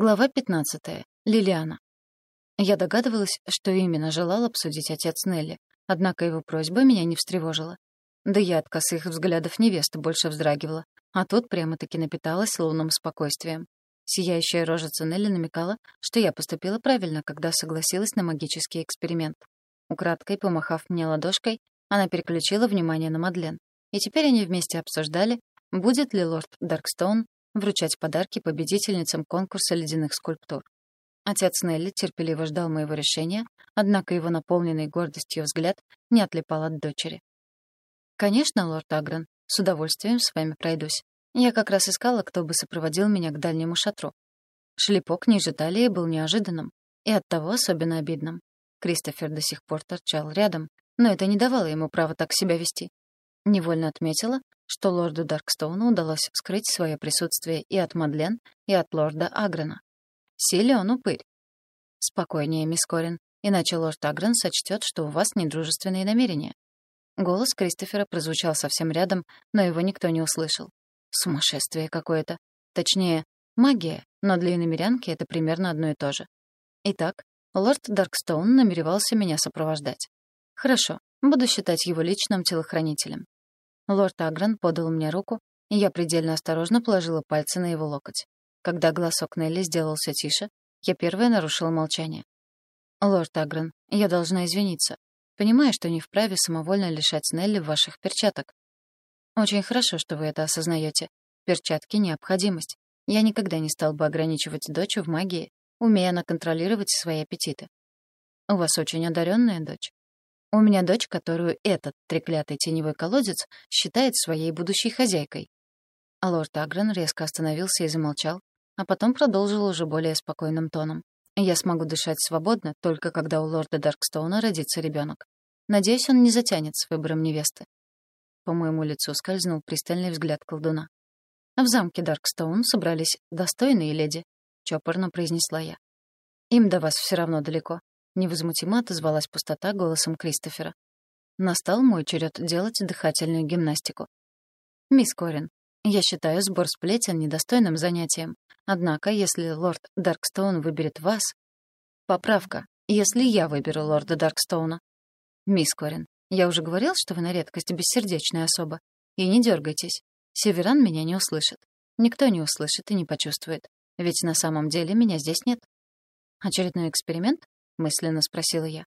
Глава 15. Лилиана. Я догадывалась, что именно желал обсудить отец Нелли, однако его просьба меня не встревожила. Да я от косых взглядов невесты больше вздрагивала, а тут прямо-таки напиталась лунным спокойствием. Сияющая рожица Нелли намекала, что я поступила правильно, когда согласилась на магический эксперимент. Украдкой помахав мне ладошкой, она переключила внимание на Мадлен. И теперь они вместе обсуждали, будет ли лорд Даркстоун вручать подарки победительницам конкурса ледяных скульптур. Отец Нелли терпеливо ждал моего решения, однако его наполненный гордостью взгляд не отлипал от дочери. «Конечно, лорд Агрон, с удовольствием с вами пройдусь. Я как раз искала, кто бы сопроводил меня к дальнему шатру. Шлепок ниже талии был неожиданным и оттого особенно обидным. Кристофер до сих пор торчал рядом, но это не давало ему права так себя вести. Невольно отметила, что лорду Даркстоуну удалось скрыть свое присутствие и от Мадлен, и от лорда Агрена. Силен упырь. Спокойнее, мисс Корин, иначе лорд Агрен сочтет, что у вас недружественные намерения. Голос Кристофера прозвучал совсем рядом, но его никто не услышал. Сумасшествие какое-то. Точнее, магия, но для иномерянки это примерно одно и то же. Итак, лорд Даркстоун намеревался меня сопровождать. Хорошо, буду считать его личным телохранителем. Лорд Агран подал мне руку, и я предельно осторожно положила пальцы на его локоть. Когда голосок Нелли сделался тише, я первая нарушила молчание. «Лорд Агран, я должна извиниться. Понимаю, что не вправе самовольно лишать Нелли ваших перчаток. Очень хорошо, что вы это осознаете. Перчатки — необходимость. Я никогда не стал бы ограничивать дочь в магии, умея она контролировать свои аппетиты. У вас очень одаренная дочь. У меня дочь, которую этот треклятый теневой колодец считает своей будущей хозяйкой. А лорд Агрен резко остановился и замолчал, а потом продолжил уже более спокойным тоном. Я смогу дышать свободно, только когда у лорда Даркстоуна родится ребенок. Надеюсь, он не затянет с выбором невесты. По моему лицу скользнул пристальный взгляд колдуна. В замке Даркстоун собрались достойные леди, чопорно произнесла я. Им до вас все равно далеко. Невозмутимо отозвалась пустота голосом Кристофера. Настал мой черед делать дыхательную гимнастику. «Мисс Корин, я считаю сбор сплетен недостойным занятием. Однако, если лорд Даркстоун выберет вас... Поправка. Если я выберу лорда Даркстоуна. Мисс Корин, я уже говорил, что вы на редкость бессердечная особа. И не дергайтесь. Северан меня не услышит. Никто не услышит и не почувствует. Ведь на самом деле меня здесь нет. Очередной эксперимент? — мысленно спросила я.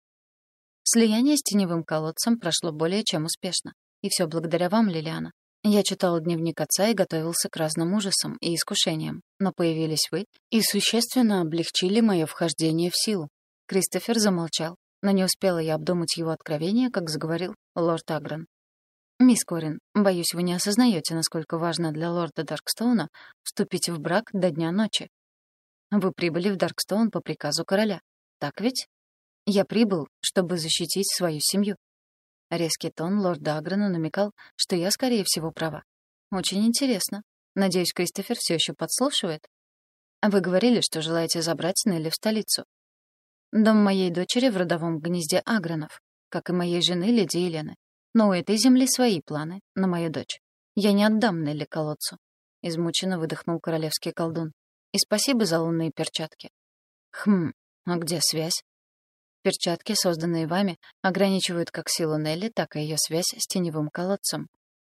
Слияние с теневым колодцем прошло более чем успешно. И все благодаря вам, Лилиана. Я читал дневник отца и готовился к разным ужасам и искушениям. Но появились вы и существенно облегчили мое вхождение в силу. Кристофер замолчал, но не успела я обдумать его откровение, как заговорил лорд Агрен. «Мисс Корин, боюсь, вы не осознаете, насколько важно для лорда Даркстоуна вступить в брак до дня ночи. Вы прибыли в Даркстоун по приказу короля. Так ведь? Я прибыл, чтобы защитить свою семью. Резкий тон лорда Агрена намекал, что я, скорее всего, права. Очень интересно. Надеюсь, Кристофер все еще подслушивает. Вы говорили, что желаете забрать Нелли в столицу. Дом моей дочери в родовом гнезде Агренов, как и моей жены, леди Елены. Но у этой земли свои планы на мою дочь. Я не отдам Нелли колодцу. Измученно выдохнул королевский колдун. И спасибо за лунные перчатки. Хм, а где связь? Перчатки, созданные вами, ограничивают как силу Нелли, так и ее связь с теневым колодцем.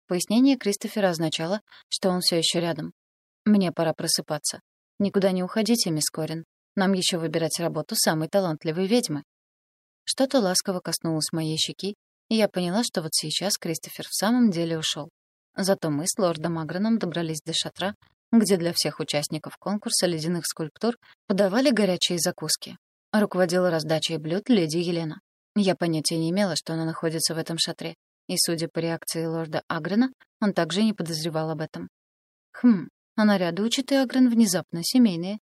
Пояснение Кристофера означало, что он все еще рядом. Мне пора просыпаться. Никуда не уходите, мисс Корин. Нам еще выбирать работу самой талантливой ведьмы. Что-то ласково коснулось моей щеки, и я поняла, что вот сейчас Кристофер в самом деле ушел. Зато мы с лордом Агроном добрались до шатра, где для всех участников конкурса ледяных скульптур подавали горячие закуски. Руководила раздачей блюд леди Елена. Я понятия не имела, что она находится в этом шатре, и, судя по реакции лорда Агрена, он также не подозревал об этом. Хм, а наряды у Читы Агрен внезапно семейные.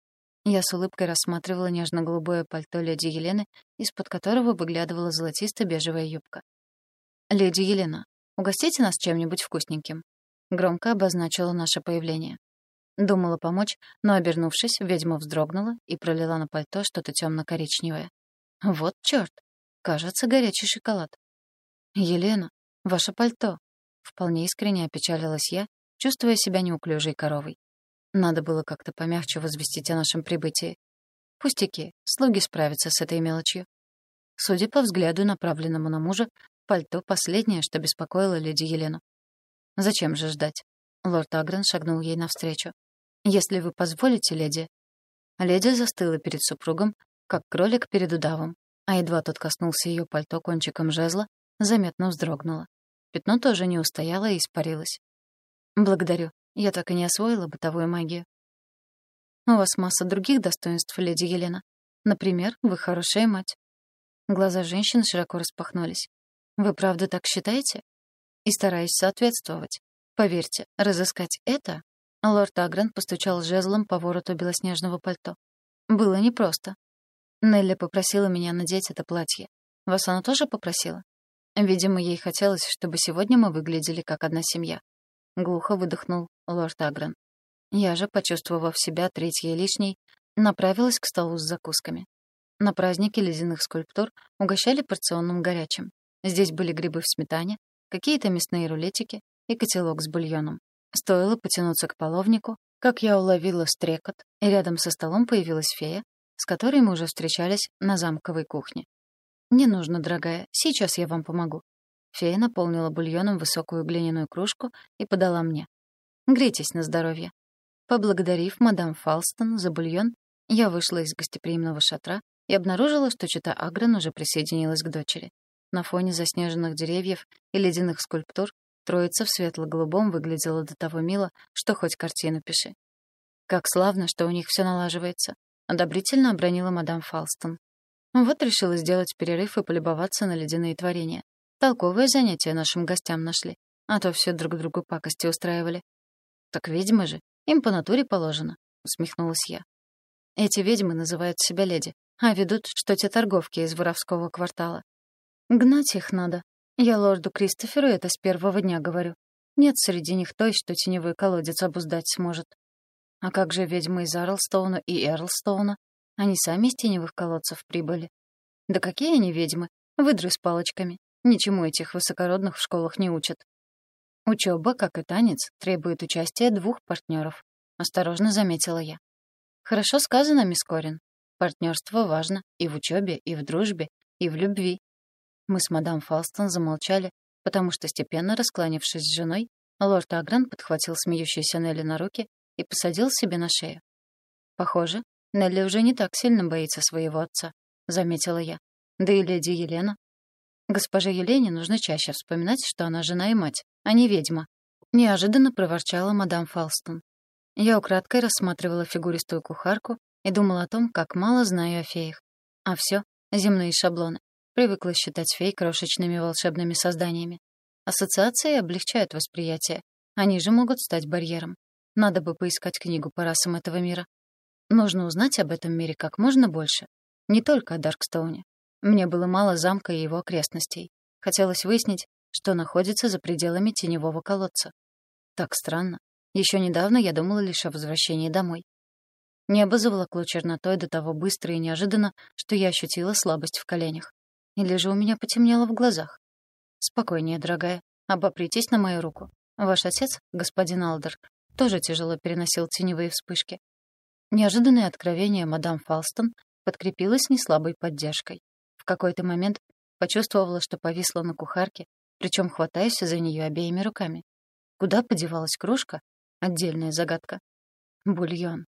Я с улыбкой рассматривала нежно-голубое пальто леди Елены, из-под которого выглядывала золотисто-бежевая юбка. «Леди Елена, угостите нас чем-нибудь вкусненьким», — громко обозначила наше появление. Думала помочь, но, обернувшись, ведьма вздрогнула и пролила на пальто что-то темно-коричневое. Вот чёрт! Кажется, горячий шоколад. «Елена, ваше пальто!» Вполне искренне опечалилась я, чувствуя себя неуклюжей коровой. Надо было как-то помягче возвестить о нашем прибытии. Пустяки, слуги справятся с этой мелочью. Судя по взгляду, направленному на мужа, пальто — последнее, что беспокоило леди Елену. «Зачем же ждать?» Лорд Агрен шагнул ей навстречу. «Если вы позволите, леди...» Леди застыла перед супругом, как кролик перед удавом, а едва тот коснулся ее пальто кончиком жезла, заметно вздрогнула. Пятно тоже не устояло и испарилось. «Благодарю. Я так и не освоила бытовую магию». «У вас масса других достоинств, леди Елена. Например, вы хорошая мать». Глаза женщины широко распахнулись. «Вы правда так считаете?» «И стараюсь соответствовать. Поверьте, разыскать это...» Лорд Агрен постучал жезлом по вороту белоснежного пальто. «Было непросто. Нелли попросила меня надеть это платье. Вас она тоже попросила? Видимо, ей хотелось, чтобы сегодня мы выглядели как одна семья. Глухо выдохнул лорд Агрен. Я же, почувствовав себя третьей лишней, направилась к столу с закусками. На празднике ледяных скульптур угощали порционным горячим. Здесь были грибы в сметане, какие-то мясные рулетики и котелок с бульоном. Стоило потянуться к половнику, как я уловила стрекот, и рядом со столом появилась фея, с которой мы уже встречались на замковой кухне. «Не нужно, дорогая, сейчас я вам помогу». Фея наполнила бульоном высокую глиняную кружку и подала мне. «Грейтесь на здоровье». Поблагодарив мадам Фалстон за бульон, я вышла из гостеприимного шатра и обнаружила, что чита Агрен уже присоединилась к дочери. На фоне заснеженных деревьев и ледяных скульптур троица в светло-голубом выглядела до того мило, что хоть картину пиши. Как славно, что у них все налаживается. — одобрительно обронила мадам Фалстон. Вот решила сделать перерыв и полюбоваться на ледяные творения. Толковое занятие нашим гостям нашли, а то все друг другу пакости устраивали. «Так ведьмы же, им по натуре положено», — усмехнулась я. Эти ведьмы называют себя леди, а ведут, что те торговки из воровского квартала. Гнать их надо. Я лорду Кристоферу это с первого дня говорю. Нет среди них той, что теневой колодец обуздать сможет. А как же ведьмы из Арлстоуна и Эрлстоуна? Они сами из теневых колодцев прибыли. Да какие они ведьмы? Выдры с палочками. Ничему этих высокородных в школах не учат. Учеба, как и танец, требует участия двух партнеров. Осторожно заметила я. Хорошо сказано, мисс Корин. Партнерство важно и в учебе, и в дружбе, и в любви. Мы с мадам Фалстон замолчали, потому что, степенно раскланившись с женой, лорд Агран подхватил смеющуюся Нелли на руки и посадил себе на шею. «Похоже, Нелли уже не так сильно боится своего отца», — заметила я. «Да и леди Елена». «Госпоже Елене нужно чаще вспоминать, что она жена и мать, а не ведьма», — неожиданно проворчала мадам Фалстон. Я украдкой рассматривала фигуристую кухарку и думала о том, как мало знаю о феях. А все земные шаблоны. Привыкла считать фей крошечными волшебными созданиями. Ассоциации облегчают восприятие. Они же могут стать барьером. Надо бы поискать книгу по расам этого мира. Нужно узнать об этом мире как можно больше. Не только о Даркстоуне. Мне было мало замка и его окрестностей. Хотелось выяснить, что находится за пределами теневого колодца. Так странно. Еще недавно я думала лишь о возвращении домой. Небо заволокло чернотой до того быстро и неожиданно, что я ощутила слабость в коленях. Или же у меня потемнело в глазах. «Спокойнее, дорогая. Обопритесь на мою руку. Ваш отец, господин Алдер, тоже тяжело переносил теневые вспышки. Неожиданное откровение мадам Фалстон подкрепилось неслабой поддержкой. В какой-то момент почувствовала, что повисла на кухарке, причем хватаясь за нее обеими руками. Куда подевалась кружка? Отдельная загадка. Бульон.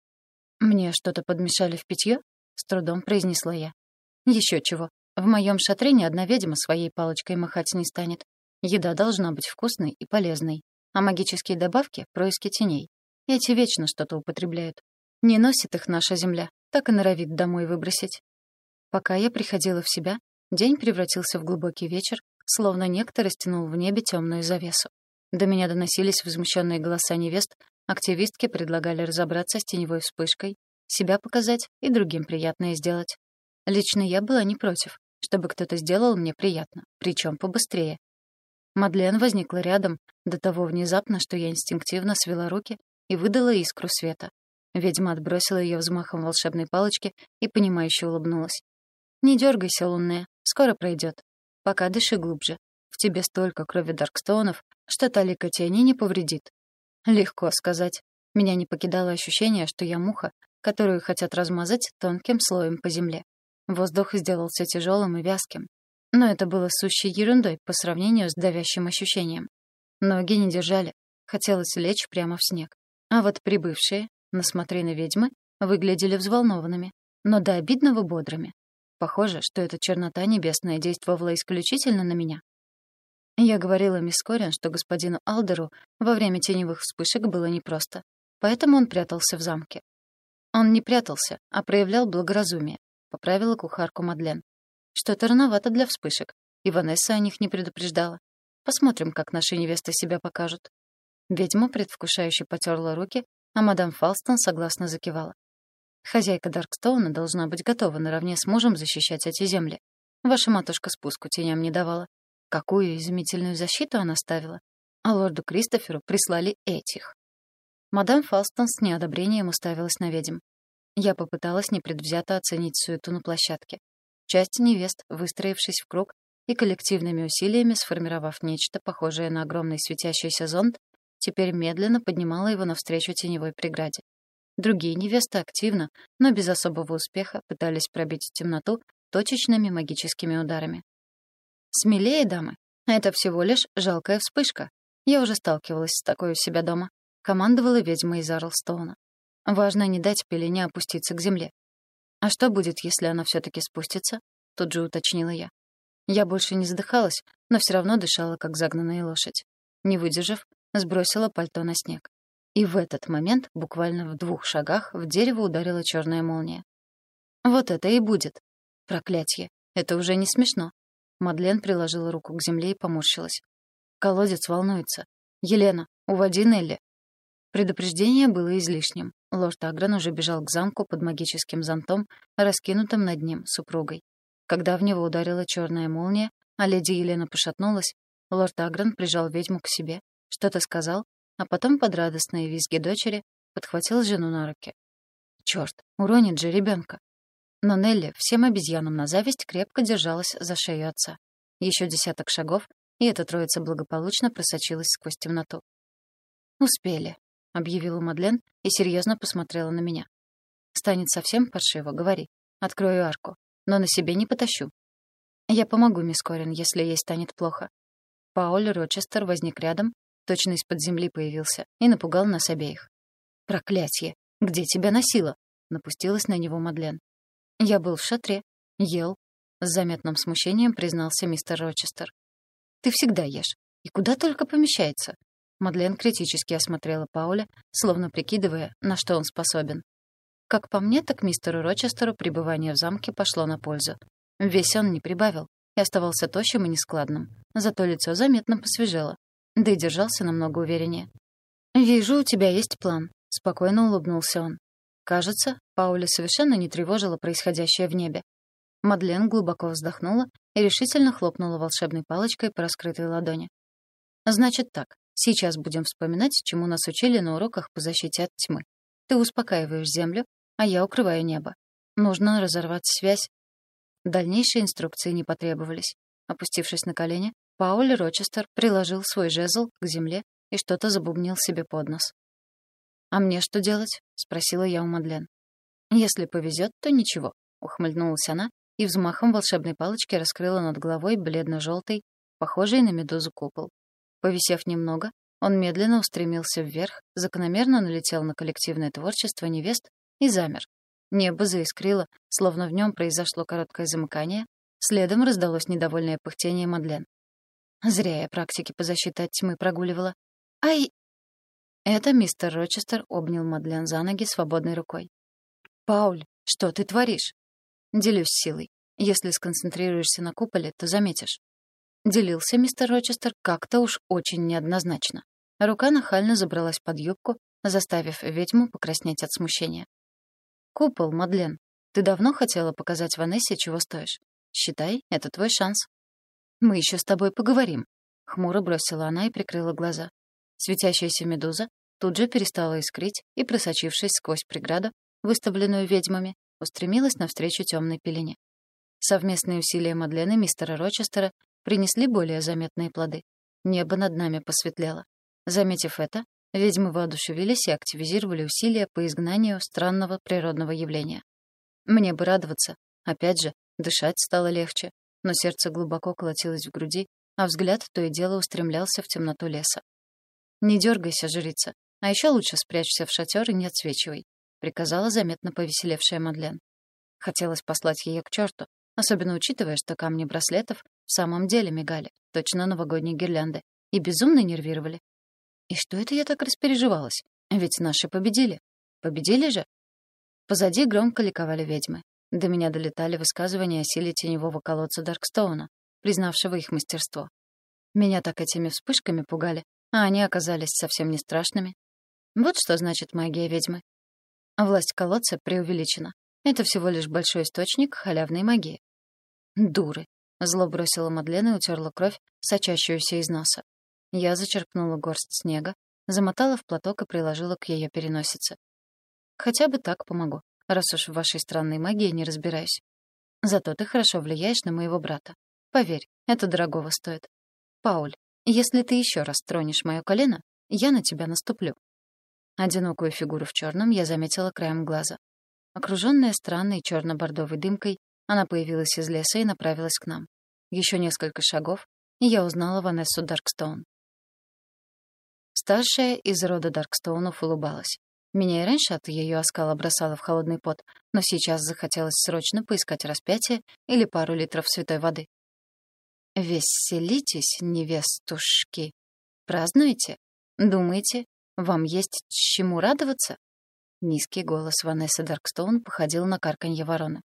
«Мне что-то подмешали в питье?» — с трудом произнесла я. Еще чего. В моем шатре ни одна ведьма своей палочкой махать не станет. Еда должна быть вкусной и полезной. А магические добавки — происки теней. Эти вечно что-то употребляют. Не носит их наша земля, так и норовит домой выбросить. Пока я приходила в себя, день превратился в глубокий вечер, словно некто растянул в небе темную завесу. До меня доносились возмущенные голоса невест, активистки предлагали разобраться с теневой вспышкой, себя показать и другим приятное сделать. Лично я была не против, чтобы кто-то сделал мне приятно, причем побыстрее. Мадлен возникла рядом, до того внезапно, что я инстинктивно свела руки и выдала искру света. Ведьма отбросила ее взмахом волшебной палочки и, понимающе улыбнулась. «Не дергайся, лунная, скоро пройдет. Пока дыши глубже. В тебе столько крови Даркстоунов, что талика тени не повредит». Легко сказать. Меня не покидало ощущение, что я муха, которую хотят размазать тонким слоем по земле. Воздух сделался тяжелым и вязким. Но это было сущей ерундой по сравнению с давящим ощущением. Ноги не держали, хотелось лечь прямо в снег. А вот прибывшие, на смотрины ведьмы, выглядели взволнованными, но до обидного бодрыми. Похоже, что эта чернота небесная действовала исключительно на меня. Я говорила мисс Корин, что господину Алдеру во время теневых вспышек было непросто, поэтому он прятался в замке. Он не прятался, а проявлял благоразумие, поправила кухарку Мадлен. Что-то рановато для вспышек, и Ванесса о них не предупреждала. Посмотрим, как наши невесты себя покажут. Ведьма предвкушающе потерла руки, а мадам Фалстон согласно закивала. Хозяйка Даркстоуна должна быть готова наравне с мужем защищать эти земли. Ваша матушка спуску теням не давала. Какую изумительную защиту она ставила. А лорду Кристоферу прислали этих. Мадам Фалстон с неодобрением уставилась на ведьм. Я попыталась непредвзято оценить суету на площадке. Часть невест, выстроившись в круг и коллективными усилиями сформировав нечто похожее на огромный светящийся зонт, теперь медленно поднимала его навстречу теневой преграде. Другие невесты активно, но без особого успеха пытались пробить темноту точечными магическими ударами. Смелее, дамы. Это всего лишь жалкая вспышка. Я уже сталкивалась с такой у себя дома. Командовала ведьма из Арлстоуна. Важно не дать пелене опуститься к земле. А что будет, если она все таки спустится? Тут же уточнила я. Я больше не задыхалась, но все равно дышала, как загнанная лошадь. Не выдержав, сбросила пальто на снег. И в этот момент, буквально в двух шагах, в дерево ударила черная молния. Вот это и будет. Проклятье. Это уже не смешно. Мадлен приложила руку к земле и поморщилась. Колодец волнуется. «Елена, уводи Нелли». Предупреждение было излишним. Лорд Агран уже бежал к замку под магическим зонтом, раскинутым над ним супругой. Когда в него ударила черная молния, а леди Елена пошатнулась, лорд Агран прижал ведьму к себе, что-то сказал, а потом под радостные визги дочери подхватил жену на руки. Черт, уронит же ребенка. Но Нелли всем обезьянам на зависть крепко держалась за шею отца. Еще десяток шагов, и эта троица благополучно просочилась сквозь темноту. «Успели», — объявила Мадлен и серьезно посмотрела на меня. «Станет совсем паршиво, говори. Открою арку, но на себе не потащу. Я помогу, мисс Корин, если ей станет плохо». Пауль Рочестер возник рядом, точно из-под земли появился, и напугал нас обеих. «Проклятье! Где тебя носило?» — напустилась на него Мадлен. «Я был в шатре. Ел». С заметным смущением признался мистер Рочестер. «Ты всегда ешь. И куда только помещается». Мадлен критически осмотрела Пауля, словно прикидывая, на что он способен. Как по мне, так мистеру Рочестеру пребывание в замке пошло на пользу. Весь он не прибавил и оставался тощим и нескладным. Зато лицо заметно посвежело. Да и держался намного увереннее. «Вижу, у тебя есть план», — спокойно улыбнулся он. Кажется, Пауля совершенно не тревожила происходящее в небе. Мадлен глубоко вздохнула и решительно хлопнула волшебной палочкой по раскрытой ладони. «Значит так, сейчас будем вспоминать, чему нас учили на уроках по защите от тьмы. Ты успокаиваешь землю, а я укрываю небо. Нужно разорвать связь». Дальнейшие инструкции не потребовались. Опустившись на колени, Пауль Рочестер приложил свой жезл к земле и что-то забубнил себе под нос. «А мне что делать?» — спросила я у Мадлен. «Если повезет, то ничего», — ухмыльнулась она и взмахом волшебной палочки раскрыла над головой бледно-желтый, похожий на медузу купол. Повисев немного, он медленно устремился вверх, закономерно налетел на коллективное творчество невест и замер. Небо заискрило, словно в нем произошло короткое замыкание, следом раздалось недовольное пыхтение Мадлен. Зря я практики по защите от тьмы прогуливала. «Ай!» Это мистер Рочестер обнял Мадлен за ноги свободной рукой. «Пауль, что ты творишь?» «Делюсь силой. Если сконцентрируешься на куполе, то заметишь». Делился мистер Рочестер как-то уж очень неоднозначно. Рука нахально забралась под юбку, заставив ведьму покраснеть от смущения. «Купол, Мадлен, ты давно хотела показать Ванессе, чего стоишь? Считай, это твой шанс». «Мы еще с тобой поговорим», — хмуро бросила она и прикрыла глаза. Светящаяся медуза тут же перестала искрить и, просочившись сквозь преграду, выставленную ведьмами, устремилась навстречу темной пелене. Совместные усилия Мадлены мистера Рочестера принесли более заметные плоды. Небо над нами посветлело. Заметив это, Ведьмы воодушевились и активизировали усилия по изгнанию странного природного явления. Мне бы радоваться. Опять же, дышать стало легче, но сердце глубоко колотилось в груди, а взгляд то и дело устремлялся в темноту леса. «Не дергайся, жрица, а еще лучше спрячься в шатер и не отсвечивай», приказала заметно повеселевшая Мадлен. Хотелось послать ее к черту, особенно учитывая, что камни браслетов в самом деле мигали, точно новогодние гирлянды, и безумно нервировали. И что это я так распереживалась? Ведь наши победили. Победили же? Позади громко ликовали ведьмы. До меня долетали высказывания о силе теневого колодца Даркстоуна, признавшего их мастерство. Меня так этими вспышками пугали, а они оказались совсем не страшными. Вот что значит магия ведьмы. Власть колодца преувеличена. Это всего лишь большой источник халявной магии. Дуры. Зло бросила Мадлен и утерла кровь, сочащуюся из носа. Я зачерпнула горсть снега, замотала в платок и приложила к ее переносице. Хотя бы так помогу, раз уж в вашей странной магии не разбираюсь. Зато ты хорошо влияешь на моего брата. Поверь, это дорогого стоит. Пауль, если ты еще раз тронешь мое колено, я на тебя наступлю. Одинокую фигуру в черном я заметила краем глаза. Окруженная странной черно-бордовой дымкой, она появилась из леса и направилась к нам. Еще несколько шагов, и я узнала Ванессу Даркстоун. Старшая из рода Даркстоунов улыбалась. Меня и раньше от ее оскала бросало в холодный пот, но сейчас захотелось срочно поискать распятие или пару литров святой воды. «Веселитесь, невестушки! Празднуете? Думаете, вам есть чему радоваться?» Низкий голос Ванессы Даркстоун походил на карканье вороны.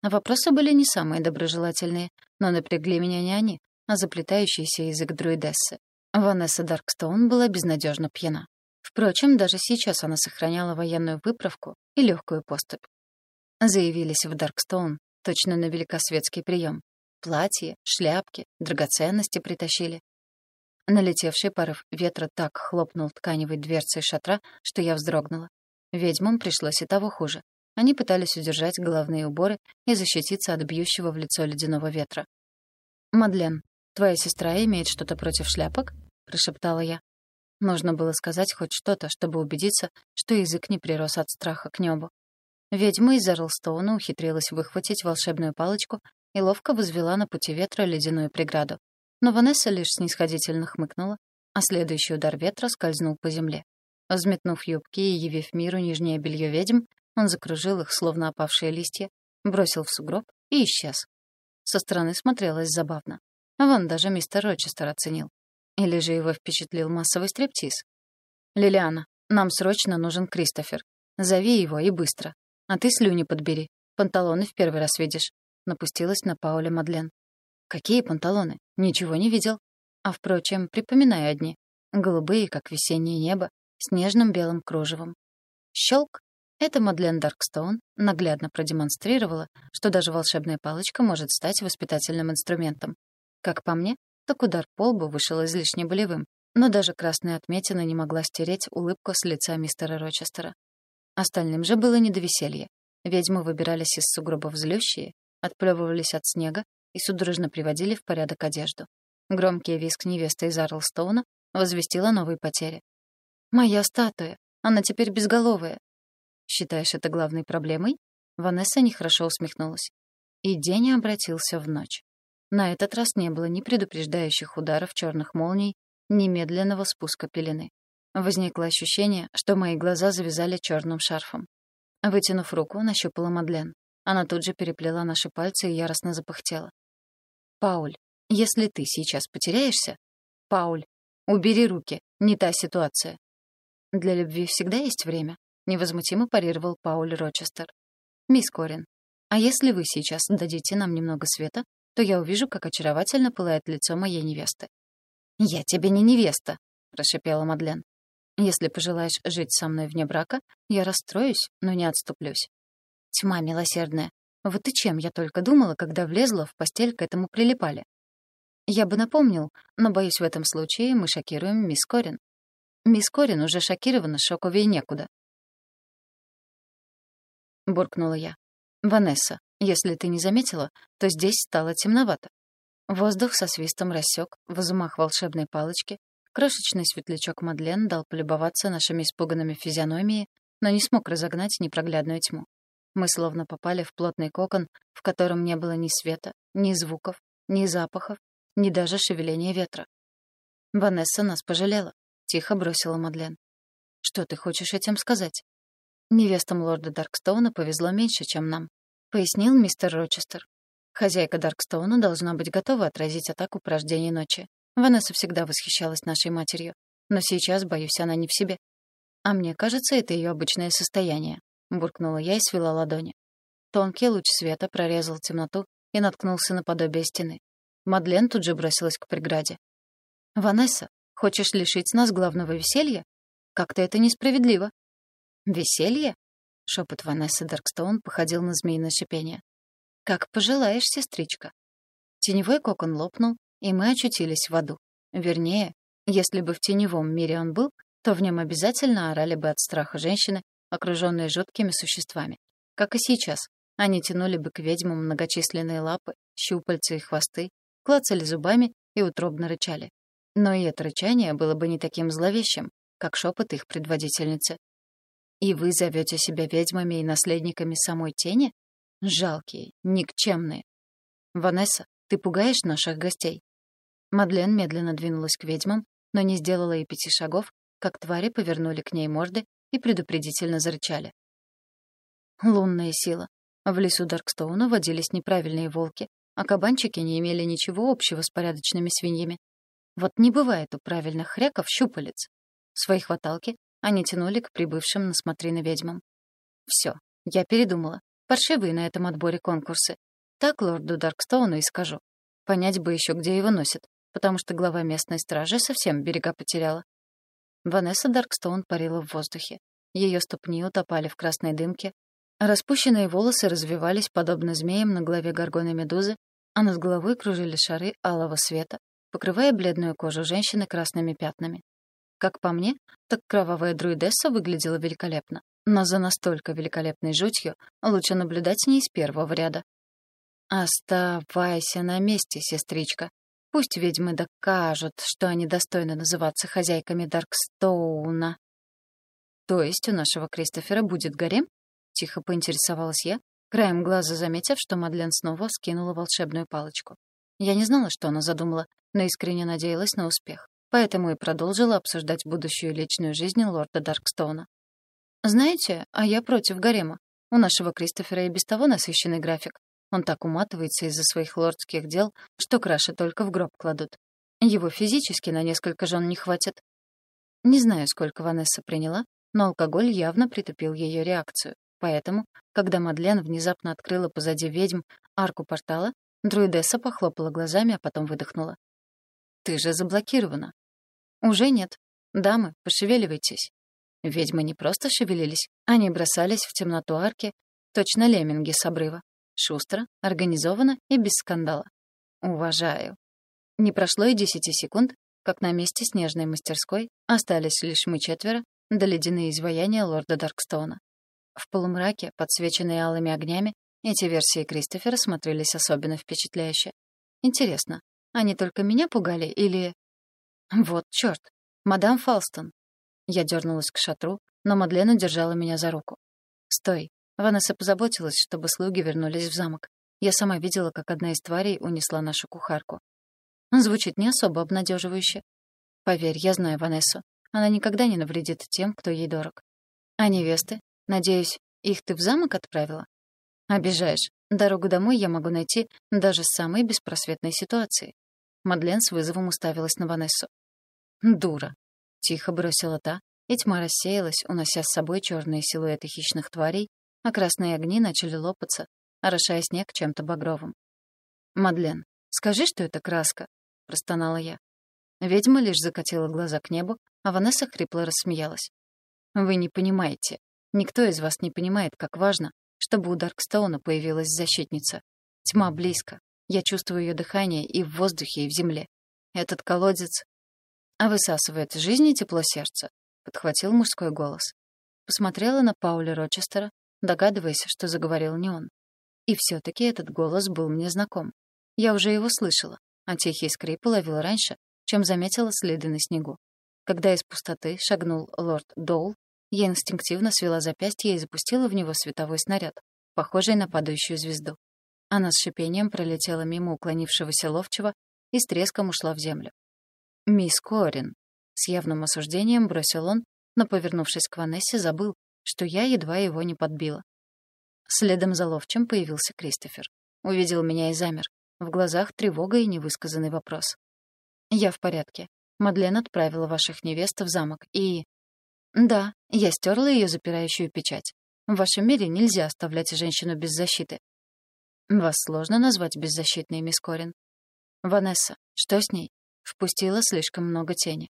Вопросы были не самые доброжелательные, но напрягли меня не они, а заплетающийся язык друидессы. Ванесса Даркстоун была безнадежно пьяна. Впрочем, даже сейчас она сохраняла военную выправку и легкую поступь. Заявились в Даркстоун, точно на великосветский прием. Платье, шляпки, драгоценности притащили. Налетевший порыв ветра так хлопнул тканевой дверцей шатра, что я вздрогнула. Ведьмам пришлось и того хуже. Они пытались удержать головные уборы и защититься от бьющего в лицо ледяного ветра. «Мадлен, твоя сестра имеет что-то против шляпок?» — прошептала я. Нужно было сказать хоть что-то, чтобы убедиться, что язык не прирос от страха к небу. Ведьма из Эрлстоуна ухитрилась выхватить волшебную палочку и ловко возвела на пути ветра ледяную преграду. Но Ванесса лишь снисходительно хмыкнула, а следующий удар ветра скользнул по земле. Взметнув юбки и явив миру нижнее белье ведьм, он закружил их, словно опавшие листья, бросил в сугроб и исчез. Со стороны смотрелось забавно. Вон даже мистер Рочестер оценил. Или же его впечатлил массовый стриптиз. «Лилиана, нам срочно нужен Кристофер. Зови его и быстро. А ты слюни подбери. Панталоны в первый раз видишь напустилась на Пауля Мадлен. «Какие панталоны? Ничего не видел. А, впрочем, припоминаю одни. Голубые, как весеннее небо, с нежным белым кружевом. Щелк! Это Мадлен Даркстоун наглядно продемонстрировала, что даже волшебная палочка может стать воспитательным инструментом. Как по мне, так удар по лбу вышел излишне болевым, но даже красная отметина не могла стереть улыбку с лица мистера Рочестера. Остальным же было не до веселья. Ведьмы выбирались из сугробов злющие, отплевывались от снега и судорожно приводили в порядок одежду. Громкий визг невесты из Арлстоуна возвестил о новой потере. «Моя статуя! Она теперь безголовая!» «Считаешь это главной проблемой?» Ванесса нехорошо усмехнулась. И день обратился в ночь. На этот раз не было ни предупреждающих ударов черных молний, ни медленного спуска пелены. Возникло ощущение, что мои глаза завязали черным шарфом. Вытянув руку, нащупала Мадлен. Она тут же переплела наши пальцы и яростно запыхтела. «Пауль, если ты сейчас потеряешься...» «Пауль, убери руки, не та ситуация». «Для любви всегда есть время», — невозмутимо парировал Пауль Рочестер. «Мисс Корин, а если вы сейчас дадите нам немного света, то я увижу, как очаровательно пылает лицо моей невесты». «Я тебе не невеста», — прошипела Мадлен. «Если пожелаешь жить со мной вне брака, я расстроюсь, но не отступлюсь. Тьма милосердная. Вот и чем я только думала, когда влезла в постель к этому прилипали. Я бы напомнил, но, боюсь, в этом случае мы шокируем мисс Корин. Мисс Корин уже шокирована, шоковее некуда. Буркнула я. «Ванесса, если ты не заметила, то здесь стало темновато». Воздух со свистом рассек, в взмах волшебной палочки, Крошечный светлячок Мадлен дал полюбоваться нашими испуганными физиономиями, но не смог разогнать непроглядную тьму. Мы словно попали в плотный кокон, в котором не было ни света, ни звуков, ни запахов, ни даже шевеления ветра. «Ванесса нас пожалела», — тихо бросила Мадлен. «Что ты хочешь этим сказать?» «Невестам лорда Даркстоуна повезло меньше, чем нам», — пояснил мистер Рочестер. «Хозяйка Даркстоуна должна быть готова отразить атаку по рождении ночи. Ванесса всегда восхищалась нашей матерью, но сейчас, боюсь, она не в себе. А мне кажется, это ее обычное состояние», — буркнула я и свела ладони. Тонкий луч света прорезал темноту и наткнулся на подобие стены. Мадлен тут же бросилась к преграде. «Ванесса, хочешь лишить нас главного веселья? Как-то это несправедливо». «Веселье?» — шепот Ванессы Даркстоун походил на змеиное шипение. «Как пожелаешь, сестричка». Теневой кокон лопнул, и мы очутились в аду. Вернее, если бы в теневом мире он был, то в нем обязательно орали бы от страха женщины, окруженные жуткими существами. Как и сейчас, они тянули бы к ведьмам многочисленные лапы, щупальца и хвосты, клацали зубами и утробно рычали. Но и это рычание было бы не таким зловещим, как шепот их предводительницы. «И вы зовете себя ведьмами и наследниками самой тени? Жалкие, никчемные. Ванесса, ты пугаешь наших гостей?» Мадлен медленно двинулась к ведьмам, но не сделала и пяти шагов, как твари повернули к ней морды и предупредительно зарычали. Лунная сила. В лесу Даркстоуна водились неправильные волки, а кабанчики не имели ничего общего с порядочными свиньями. Вот не бывает у правильных хряков щупалец. Свои хваталки они тянули к прибывшим на смотрины ведьмам. Все, я передумала. Паршивые на этом отборе конкурсы. Так лорду Даркстоуну и скажу. Понять бы еще, где его носят, потому что глава местной стражи совсем берега потеряла. Ванесса Даркстоун парила в воздухе. Ее ступни утопали в красной дымке, распущенные волосы развивались подобно змеям на голове горгоны медузы, а над головой кружили шары алого света, покрывая бледную кожу женщины красными пятнами. Как по мне, так кровавая друидесса выглядела великолепно, но за настолько великолепной жутью лучше наблюдать не из первого ряда. «Оставайся на месте, сестричка. Пусть ведьмы докажут, что они достойны называться хозяйками Даркстоуна». «То есть у нашего Кристофера будет гарем?» — тихо поинтересовалась я, краем глаза заметив, что Мадлен снова скинула волшебную палочку. Я не знала, что она задумала, но искренне надеялась на успех, поэтому и продолжила обсуждать будущую личную жизнь лорда Даркстоуна. «Знаете, а я против гарема. У нашего Кристофера и без того насыщенный график. Он так уматывается из-за своих лордских дел, что краши только в гроб кладут. Его физически на несколько жен не хватит. Не знаю, сколько Ванесса приняла, но алкоголь явно притупил ее реакцию. Поэтому, когда Мадлен внезапно открыла позади ведьм арку портала, Друидесса похлопала глазами, а потом выдохнула. «Ты же заблокирована». «Уже нет. Дамы, пошевеливайтесь». Ведьмы не просто шевелились, они бросались в темноту арки, точно лемминги с обрыва. Шустро, организованно и без скандала. Уважаю. Не прошло и десяти секунд, как на месте снежной мастерской остались лишь мы четверо до ледяные изваяния лорда Даркстоуна. В полумраке, подсвеченные алыми огнями, эти версии Кристофера смотрелись особенно впечатляюще. Интересно, они только меня пугали или... Вот чёрт, мадам Фалстон. Я дернулась к шатру, но Мадлена держала меня за руку. «Стой!» Ванесса позаботилась, чтобы слуги вернулись в замок. Я сама видела, как одна из тварей унесла нашу кухарку. Звучит не особо обнадеживающе. Поверь, я знаю Ванессу. Она никогда не навредит тем, кто ей дорог. А невесты? Надеюсь, их ты в замок отправила? Обижаешь. Дорогу домой я могу найти даже с самой беспросветной ситуации. Мадлен с вызовом уставилась на Ванессу. «Дура!» — тихо бросила та, и тьма рассеялась, унося с собой черные силуэты хищных тварей, а красные огни начали лопаться, орошая снег чем-то багровым. «Мадлен, скажи, что это краска!» — простонала я. Ведьма лишь закатила глаза к небу, а Ванесса хрипло рассмеялась. «Вы не понимаете. Никто из вас не понимает, как важно, чтобы у Даркстоуна появилась защитница. Тьма близко. Я чувствую ее дыхание и в воздухе, и в земле. Этот колодец... А высасывает жизнь и тепло сердца, — подхватил мужской голос. Посмотрела на Пауля Рочестера, догадываясь, что заговорил не он. И все таки этот голос был мне знаком. Я уже его слышала, а тихий скрип уловила раньше, чем заметила следы на снегу. Когда из пустоты шагнул лорд Доул, я инстинктивно свела запястье и запустила в него световой снаряд, похожий на падающую звезду. Она с шипением пролетела мимо уклонившегося ловчего и с треском ушла в землю. «Мисс Корин», — с явным осуждением бросил он, но, повернувшись к Ванессе, забыл, что я едва его не подбила. Следом за ловчим появился Кристофер. Увидел меня и замер. В глазах тревога и невысказанный вопрос. «Я в порядке. Мадлен отправила ваших невест в замок, и...» «Да, я стерла ее запирающую печать. В вашем мире нельзя оставлять женщину без защиты». «Вас сложно назвать беззащитной, мисс Корин». «Ванесса, что с ней?» Впустила слишком много тени.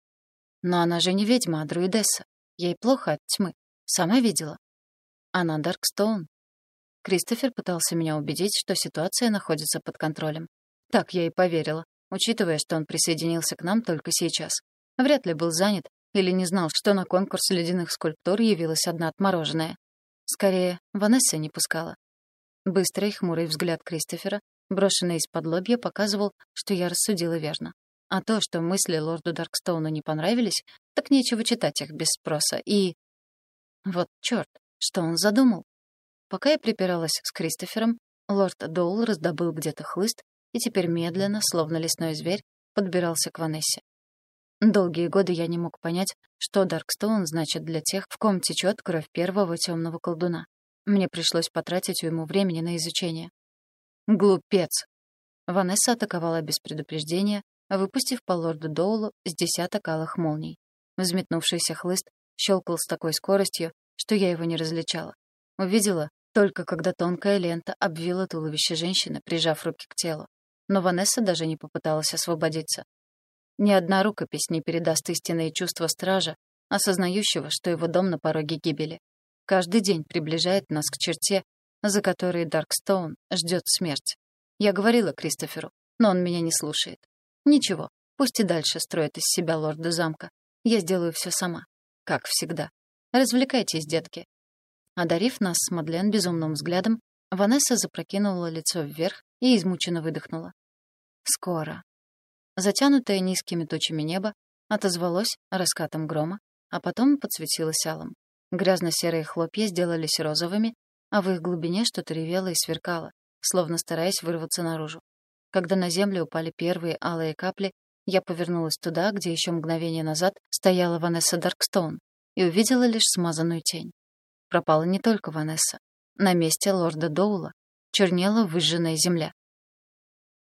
«Но она же не ведьма, а друидесса. Ей плохо от тьмы. Сама видела». «Она Даркстоун», Кристофер пытался меня убедить, что ситуация находится под контролем. Так я и поверила, учитывая, что он присоединился к нам только сейчас. Вряд ли был занят или не знал, что на конкурс ледяных скульптур явилась одна отмороженная. Скорее, Ванесса не пускала. Быстрый хмурый взгляд Кристофера, брошенный из-под лобья, показывал, что я рассудила верно. А то, что мысли лорду Даркстоуну не понравились, так нечего читать их без спроса. И... Вот чёрт, что он задумал? Пока я припиралась с Кристофером, лорд Доул раздобыл где-то хлыст и теперь медленно, словно лесной зверь, подбирался к Ванессе. Долгие годы я не мог понять, что Даркстоун значит для тех, в ком течет кровь первого темного колдуна. Мне пришлось потратить ему времени на изучение. «Глупец!» Ванесса атаковала без предупреждения, выпустив по лорду Доулу с десяток алых молний. Взметнувшийся хлыст щелкал с такой скоростью, что я его не различала. Увидела, только когда тонкая лента обвила туловище женщины, прижав руки к телу. Но Ванесса даже не попыталась освободиться. Ни одна рукопись не передаст истинные чувства стража, осознающего, что его дом на пороге гибели. Каждый день приближает нас к черте, за которой Даркстоун ждет смерть. Я говорила Кристоферу, но он меня не слушает. Ничего, пусть и дальше строит из себя лорда замка. Я сделаю все сама, как всегда. Развлекайтесь, детки. Одарив нас с Мадлен безумным взглядом, Ванесса запрокинула лицо вверх и измученно выдохнула. «Скоро». Затянутое низкими тучами небо отозвалось раскатом грома, а потом подсветилось алым. Грязно-серые хлопья сделались розовыми, а в их глубине что-то ревело и сверкало, словно стараясь вырваться наружу. Когда на землю упали первые алые капли, я повернулась туда, где еще мгновение назад стояла Ванесса Даркстоун, и увидела лишь смазанную тень пропала не только Ванесса. На месте лорда Доула чернела выжженная земля.